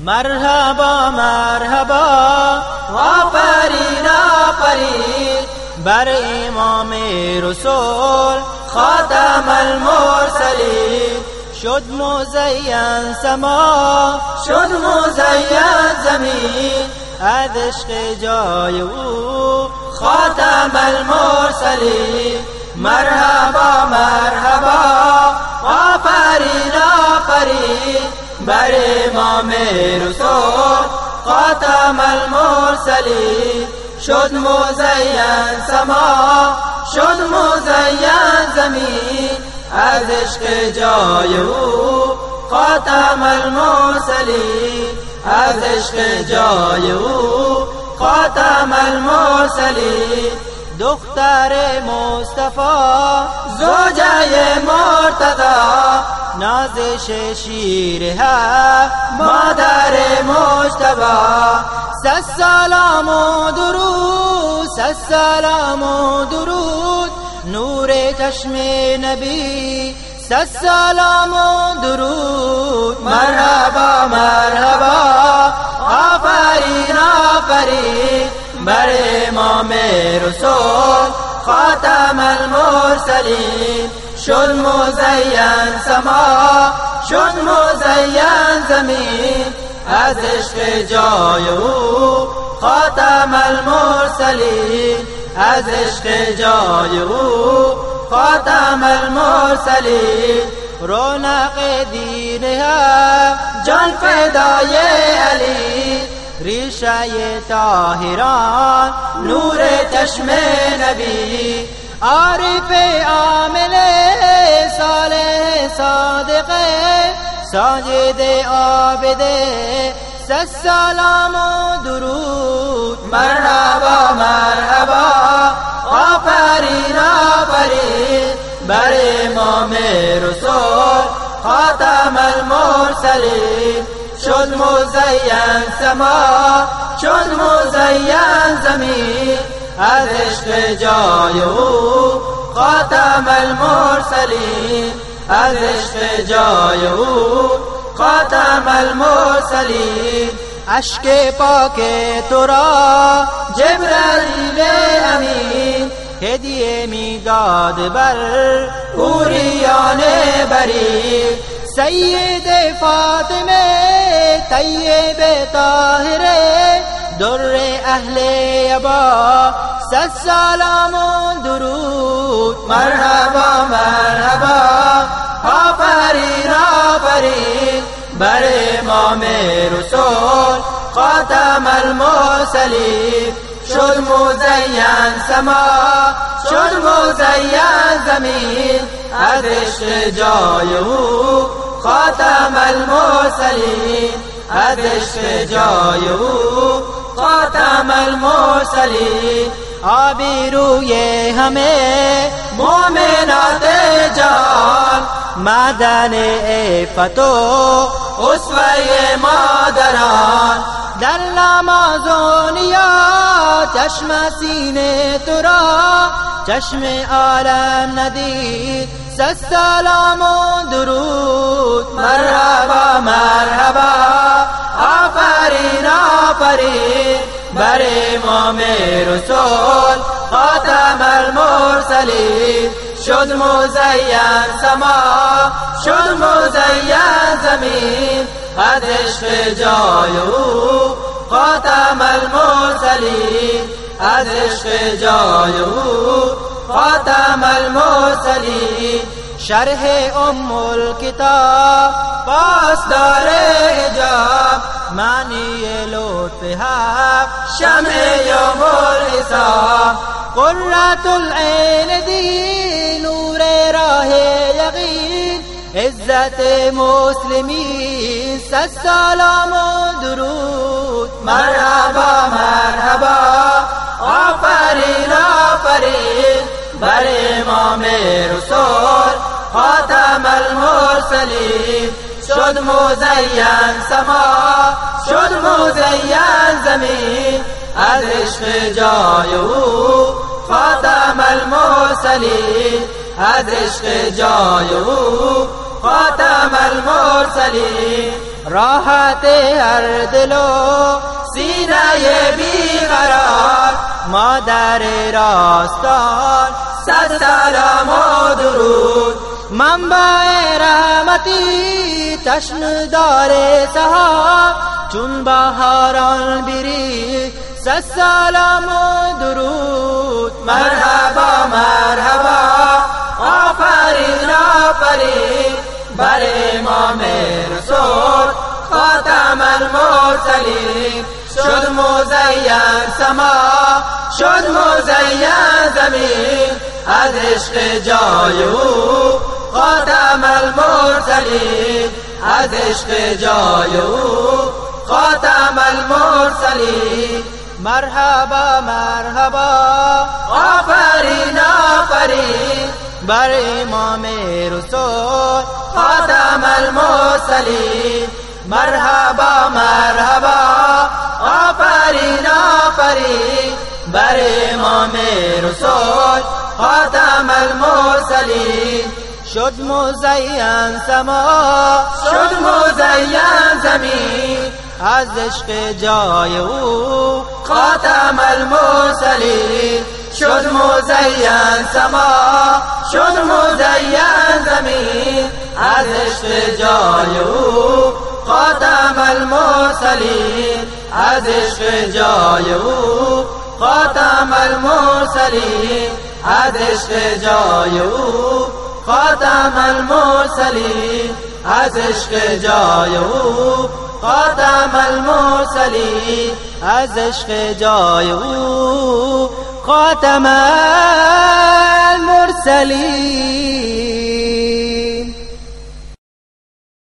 مرحبا مرحبا آفرین آفرین بر امام رسول خاتم المرسلین. شد مزین سما شد مزین زمین. از عشق جای او خاتم المرسلین. مرحبا مرحبا آفرین آفرین بر امام رسول خاتم المرسلین. شد مزین سما شد مزین زمین. از عشق جای او خاتم المرسلین. از عشق جای او خاتم المرسلین. دختر مصطفی زوجه مرتضا نازش شیرها مادر مجتبا سلام و درود سلام و درود. نور چشم نبی سلام و درود. مرحبا مرحبا. آفرین آفرین. بر امام رسول خاتم المرسلین. شد مزین سما شد مزین زمین. از عشق جای او خاتم المرسلین. از عشق جای او خاتم المرسلین. رونق دینها جان فدای علی. ریشه طاهران نور چشم نبی. عارف عامل صالح صادق ساجد عابد سلام و درود مرحبا مرحبا آفرین آفرین بر امام رسول خاتم المرسلین شد مزین سما شد مزین زمین از عشق جای او خاتم المرسلین. از عشق جای او خاتم المرسلین. اشک پاک تو را جبرائیل امین. هدیه می‌داد بر اوریان بری سید فاطمه طیب طاهره در اهل یبا سلام و درود. مرحبا مرحبا. آفرین آفرین بر امام رسول. خاتم المرسلین. شد مزین سما. شد مزین زمین. از عشق جای او. خاتم المرسلین. از عشق جای او. خاتم المرسلین آبی روی همه مومنات جان مدن فتو اسوه مادران در نماز و نیا چشم سینه تو را چشم عالم ندید سلام و درود آفرین بر امام رسول خاتم المرسلین. شد مزین سما شد مزین زمین. از عشق جای او خاتم المرسلین. از عشق جای او خاتم المرسلین. شرح ام الکتاب پاسدار حجاب. معنی لطف حق شمع یوم الحساب قرة العین دی نور راه یقین عزت مسلمین سلام و درود. مرحبا مرحبا آفرین آفرین. بر امام رسول خاتم المرسلین. شد مزین سما شد مزین زمین از عشق جای او خاتم المرسلین از عشق جای او خاتم المرسلین. راحت هر دل و سینه بیقرار مادر راستان صد سلام و درود. منبع رحمتی تشن دار سها چون بهاران بری سلام و درود. مرحبا مرحبا آفرین آفرین. بر امام رسول خاتم المرسلین. شد مزین سما شد مزین زمین. از عشق جای او خاتم المرسلین از عشق جای او. خاتم المرسلین مرحبا مرحبا. آفرین آفرین بر امام رسول. خاتم المرسلین مرحبا مرحبا. آفرین آفرین بر امام رسول. خاتم المرسلین شد مزین سما شد مزین زمین. از عشق جای او خاتم المرسلین. شد مزین سما شد مزین زمین. از عشق جای او خاتم المرسلین. از عشق جای او خاتم المرسلین. از عشق جای او خاتم المرسلین از عشق جای او. خاتم المرسلین از عشق جای او. خاتم المرسلین.